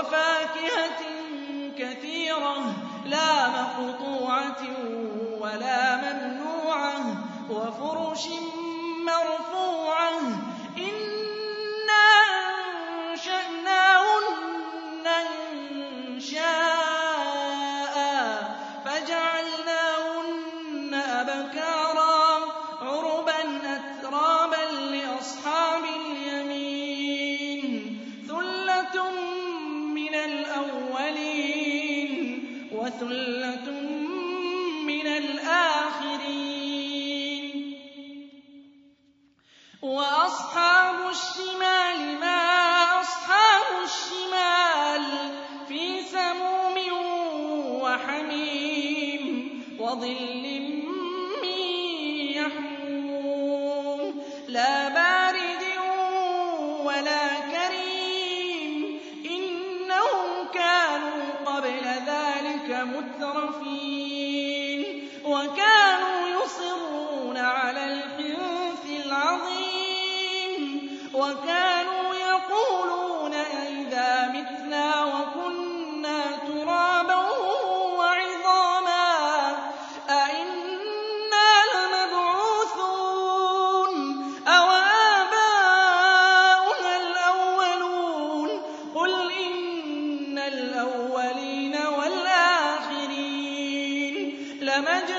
وفاكهة كثيرة لا مقطوعة الأولين وثلة من الآخرين. وأصحاب الشمال ما أصحاب الشمال في سموم وحميم وظل الْمُتْرَفِينَ وَكَانُوا يُصِرُّونَ عَلَى الْحِنثِ الْعَظِيمِ والآخرين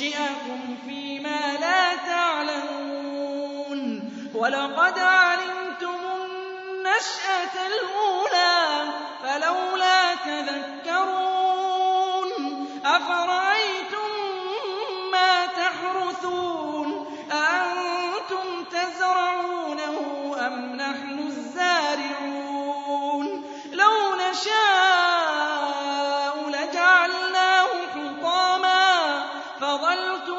يُنَشِّئَكُمْ فِيمَا لَا تَعْلَمُونَ وَلَقَدْ عَلِمْتُمُ النَّشْأَةَ الْأُولَىٰ فَلَوْلَا تَذَكَّرُونَ أَفَرَأَيْتُمْ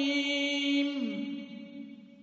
العالمين